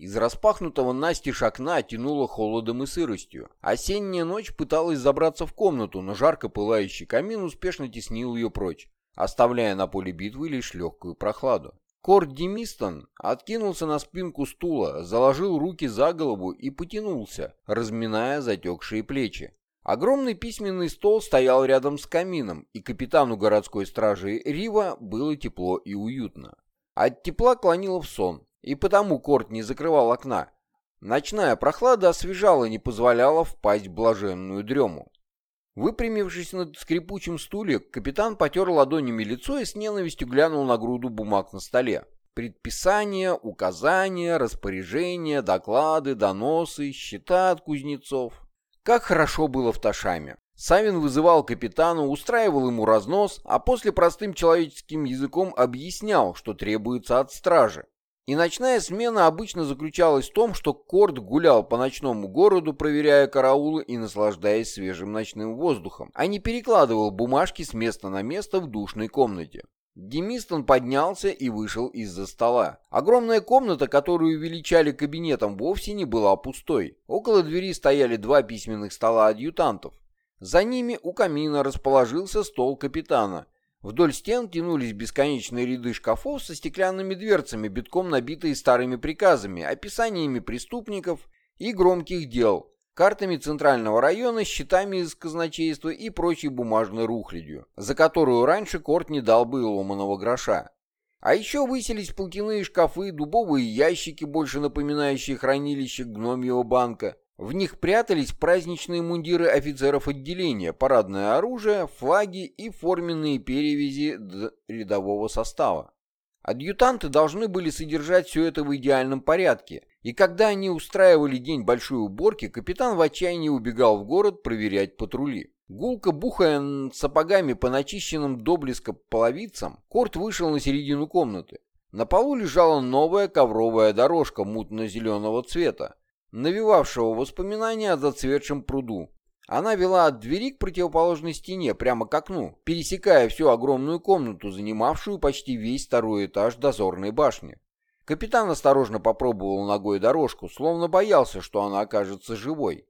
Из распахнутого настежь окна тянуло холодом и сыростью. Осенняя ночь пыталась забраться в комнату, но жарко пылающий камин успешно теснил ее прочь, оставляя на поле битвы лишь легкую прохладу. Корт Демистон откинулся на спинку стула, заложил руки за голову и потянулся, разминая затекшие плечи. Огромный письменный стол стоял рядом с камином, и капитану городской стражи Рива было тепло и уютно. От тепла клонило в сон, и потому Корт не закрывал окна. Ночная прохлада освежала и не позволяла впасть в блаженную дрему. Выпрямившись над скрипучим стуле, капитан потер ладонями лицо и с ненавистью глянул на груду бумаг на столе. Предписания, указания, распоряжения, доклады, доносы, счета от кузнецов. Как хорошо было в Ташаме. Савин вызывал капитана, устраивал ему разнос, а после простым человеческим языком объяснял, что требуется от стражи. И ночная смена обычно заключалась в том, что Корт гулял по ночному городу, проверяя караулы и наслаждаясь свежим ночным воздухом, а не перекладывал бумажки с места на место в душной комнате. Демистон поднялся и вышел из-за стола. Огромная комната, которую величали кабинетом, вовсе не была пустой. Около двери стояли два письменных стола адъютантов. За ними у камина расположился стол капитана, Вдоль стен тянулись бесконечные ряды шкафов со стеклянными дверцами, битком набитые старыми приказами, описаниями преступников и громких дел, картами центрального района, счетами из казначейства и прочей бумажной рухлядью, за которую раньше Корт не дал бы ломаного гроша. А еще высились платяные шкафы, дубовые ящики, больше напоминающие хранилище гномьего банка, в них прятались праздничные мундиры офицеров отделения, парадное оружие, флаги и форменные перевязи рядового состава. Адъютанты должны были содержать все это в идеальном порядке, и когда они устраивали день большой уборки, капитан в отчаянии убегал в город проверять патрули. Гулко бухая сапогами по начищенным до блеска половицам, Корт вышел на середину комнаты. На полу лежала новая ковровая дорожка мутно-зеленого цвета, навевавшего воспоминания о зацветшем пруду. Она вела от двери к противоположной стене, прямо к окну, пересекая всю огромную комнату, занимавшую почти весь второй этаж дозорной башни. Капитан осторожно попробовал ногой дорожку, словно боялся, что она окажется живой.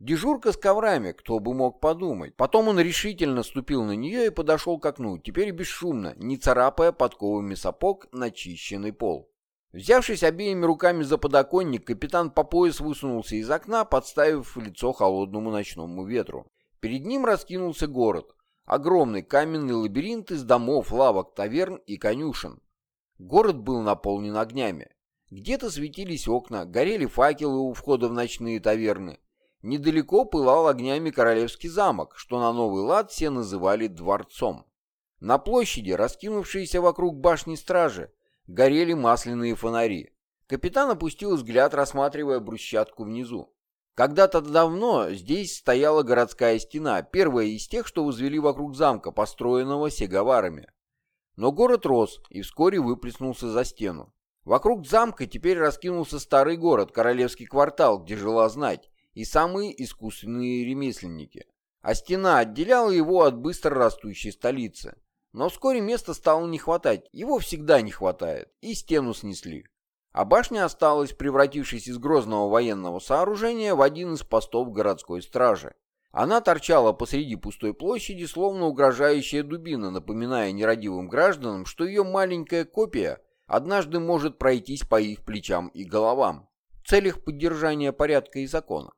Дежурка с коврами, кто бы мог подумать. Потом он решительно ступил на нее и подошел к окну, теперь бесшумно, не царапая подковами сапог начищенный пол. Взявшись обеими руками за подоконник, капитан по пояс высунулся из окна, подставив лицо холодному ночному ветру. Перед ним раскинулся город. Огромный каменный лабиринт из домов, лавок, таверн и конюшен. Город был наполнен огнями. Где-то светились окна, горели факелы у входа в ночные таверны. Недалеко пылал огнями королевский замок, что на новый лад все называли дворцом. На площади, раскинувшейся вокруг башни стражи, горели масляные фонари. Капитан опустил взгляд, рассматривая брусчатку внизу. Когда-то давно здесь стояла городская стена, первая из тех, что возвели вокруг замка, построенного сеговарами. Но город рос и вскоре выплеснулся за стену. Вокруг замка теперь раскинулся старый город, королевский квартал, где жила знать, и самые искусственные ремесленники. А стена отделяла его от быстро растущей столицы. Но вскоре места стало не хватать, его всегда не хватает, и стену снесли. А башня осталась, превратившись из грозного военного сооружения в один из постов городской стражи. Она торчала посреди пустой площади, словно угрожающая дубина, напоминая нерадивым гражданам, что ее маленькая копия однажды может пройтись по их плечам и головам в целях поддержания порядка и закона.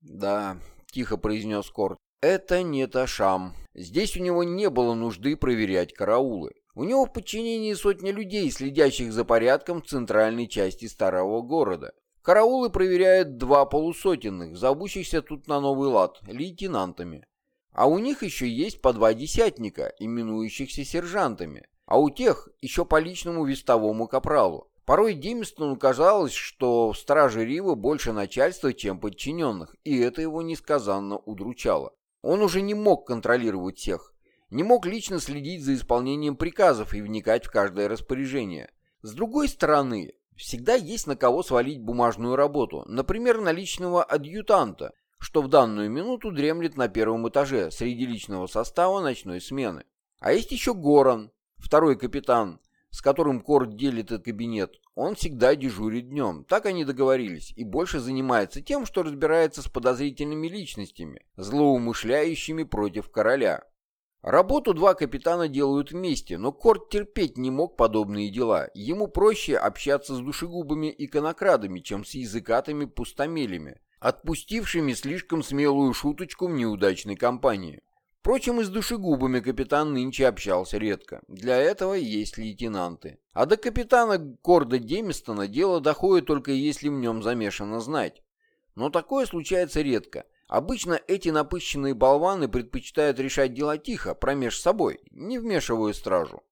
«Да», — тихо произнес Корт, — «это не Ташам». Здесь у него не было нужды проверять караулы. У него в подчинении сотни людей, следящих за порядком в центральной части старого города. Караулы проверяют два полусотенных, зовущихся тут на новый лад, лейтенантами. А у них еще есть по два десятника, именующихся сержантами. А у тех еще по личному вестовому капралу. Порой Димстону казалось, что в страже Рива больше начальства, чем подчиненных, и это его несказанно удручало. Он уже не мог контролировать всех, не мог лично следить за исполнением приказов и вникать в каждое распоряжение. С другой стороны, всегда есть на кого свалить бумажную работу, например, на личного адъютанта, что в данную минуту дремлет на первом этаже среди личного состава ночной смены. А есть еще Горан, второй капитан, с которым Корт делит этот кабинет. Он всегда дежурит днем, так они договорились, и больше занимается тем, что разбирается с подозрительными личностями, злоумышляющими против короля. Работу два капитана делают вместе, но Корт терпеть не мог подобные дела. Ему проще общаться с душегубами и конокрадами, чем с языкатыми пустомелями, отпустившими слишком смелую шуточку в неудачной компании. Впрочем, и с душегубами капитан нынче общался редко. Для этого есть лейтенанты. А до капитана Корда Демистона дело доходит только если в нем замешано знать. Но такое случается редко. Обычно эти напыщенные болваны предпочитают решать дела тихо, промеж собой, не вмешивая стражу.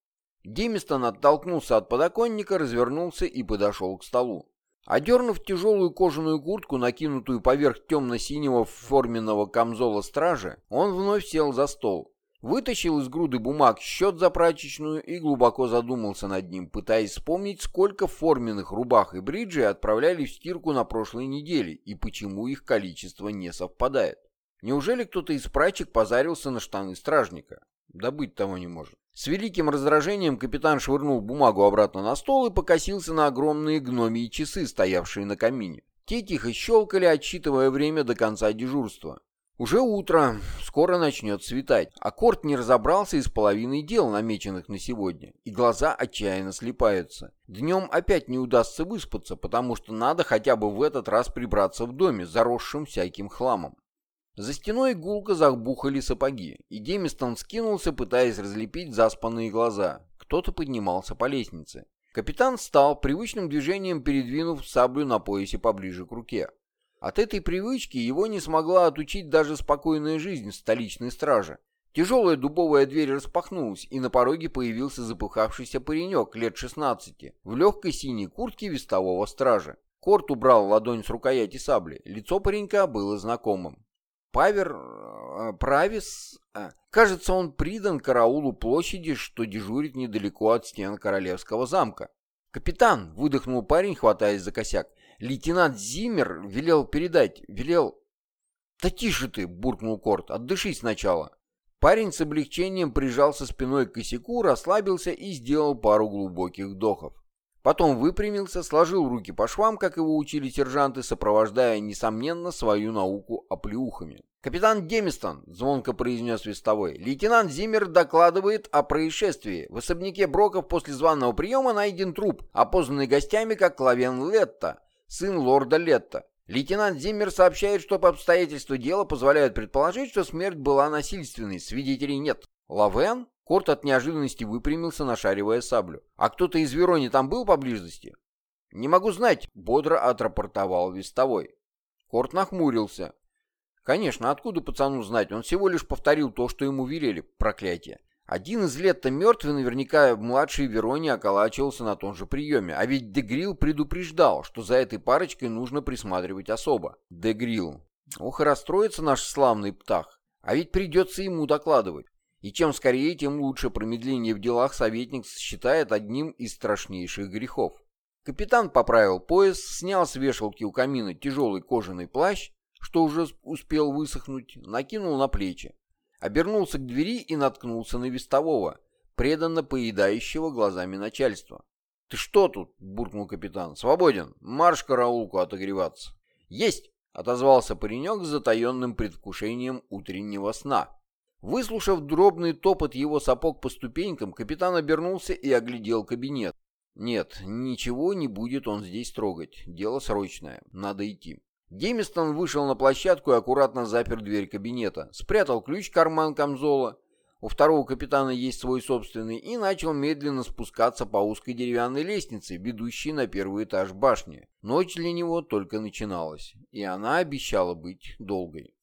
Демистон оттолкнулся от подоконника, развернулся и подошел к столу. Одернув тяжелую кожаную куртку, накинутую поверх темно-синего форменного камзола стражи, он вновь сел за стол. Вытащил из груды бумаг счет за прачечную и глубоко задумался над ним, пытаясь вспомнить, сколько форменных рубах и бриджей отправляли в стирку на прошлой неделе и почему их количество не совпадает. Неужели кто-то из прачек позарился на штаны стражника? Да быть того не может. С великим раздражением капитан швырнул бумагу обратно на стол и покосился на огромные гномии часы, стоявшие на камине. Те тихо щелкали, отсчитывая время до конца дежурства. Уже утро, скоро начнет светать, а Корт не разобрался из половины дел, намеченных на сегодня, и глаза отчаянно слипаются. Днем опять не удастся выспаться, потому что надо хотя бы в этот раз прибраться в доме, заросшим всяким хламом. За стеной гулко забухали сапоги, и Демистон скинулся, пытаясь разлепить заспанные глаза. Кто-то поднимался по лестнице. Капитан встал, привычным движением передвинув саблю на поясе поближе к руке. От этой привычки его не смогла отучить даже спокойная жизнь столичной страже. Тяжелая дубовая дверь распахнулась, и на пороге появился запыхавшийся паренек лет 16 в легкой синей куртке вестового стража. Корт убрал ладонь с рукояти сабли. Лицо паренька было знакомым. Павер... Э, Правис... Э, кажется, он придан караулу площади, что дежурит недалеко от стен королевского замка. «Капитан!» — выдохнул парень, хватаясь за косяк. Лейтенант Зиммер велел передать, велел... «Да тише ты!» — буркнул Корт. «Отдышись сначала!» Парень с облегчением прижался спиной к косяку, расслабился и сделал пару глубоких вдохов. Потом выпрямился, сложил руки по швам, как его учили сержанты, сопровождая, несомненно, свою науку оплеухами. «Капитан Демистон», — звонко произнес вестовой, — «лейтенант Зиммер докладывает о происшествии. В особняке Броков после званого приема найден труп, опознанный гостями как Клавен Летта сын лорда Летта. Лейтенант Зиммер сообщает, что по обстоятельству дела позволяют предположить, что смерть была насильственной, свидетелей нет. Лавен? Корт от неожиданности выпрямился, нашаривая саблю. А кто-то из Верони там был поблизости? Не могу знать, бодро отрапортовал вестовой. Корт нахмурился. Конечно, откуда пацану знать? Он всего лишь повторил то, что ему велели, проклятие. Один из лет-то мертвый, наверняка младший Верони околачивался на том же приеме. А ведь Дегрил предупреждал, что за этой парочкой нужно присматривать особо. Дегрил. Ох, и расстроится наш славный птах. А ведь придется ему докладывать. И чем скорее, тем лучше промедление в делах советник считает одним из страшнейших грехов. Капитан поправил пояс, снял с вешалки у камина тяжелый кожаный плащ, что уже успел высохнуть, накинул на плечи обернулся к двери и наткнулся на вестового, преданно поедающего глазами начальства. «Ты что тут?» — буркнул капитан. «Свободен. Марш караулку отогреваться». «Есть!» — отозвался паренек с затаенным предвкушением утреннего сна. Выслушав дробный топот его сапог по ступенькам, капитан обернулся и оглядел кабинет. «Нет, ничего не будет он здесь трогать. Дело срочное. Надо идти». Демистон вышел на площадку и аккуратно запер дверь кабинета, спрятал ключ в карман камзола, у второго капитана есть свой собственный, и начал медленно спускаться по узкой деревянной лестнице, ведущей на первый этаж башни. Ночь для него только начиналась, и она обещала быть долгой.